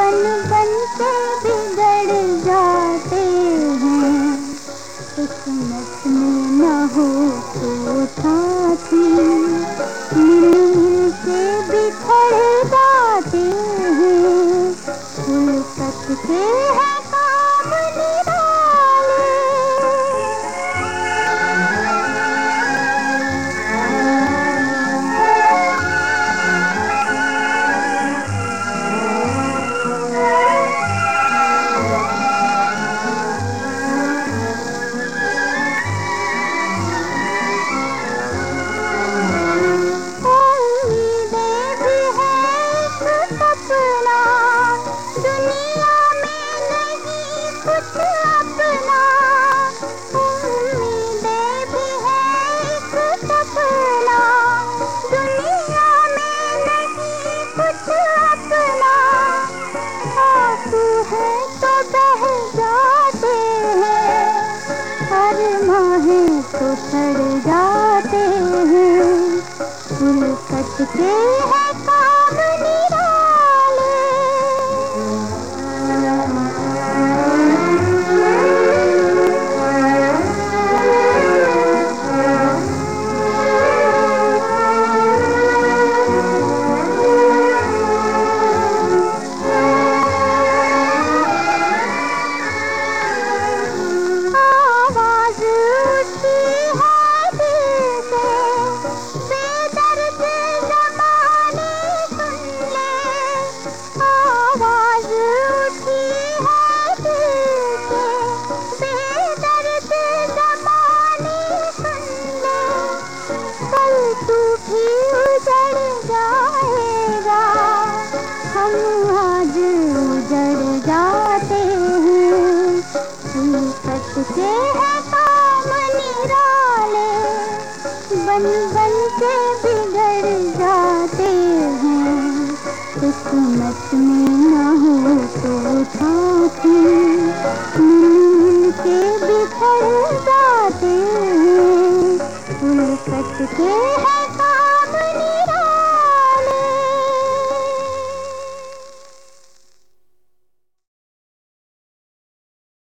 बन बन के बिगड़ जाते हैं। किस्मत में न हो तो साथी मिल मिल बिखर जाते हैं। उल्फत सकते है बह जाते हैं। हर माहे तो सड़ जाते हैं। फूल कटते है बन बन के बिगड़ जाते हैं। किस्मत में न हो तो के बिखर जाते हैं। उल्फत के है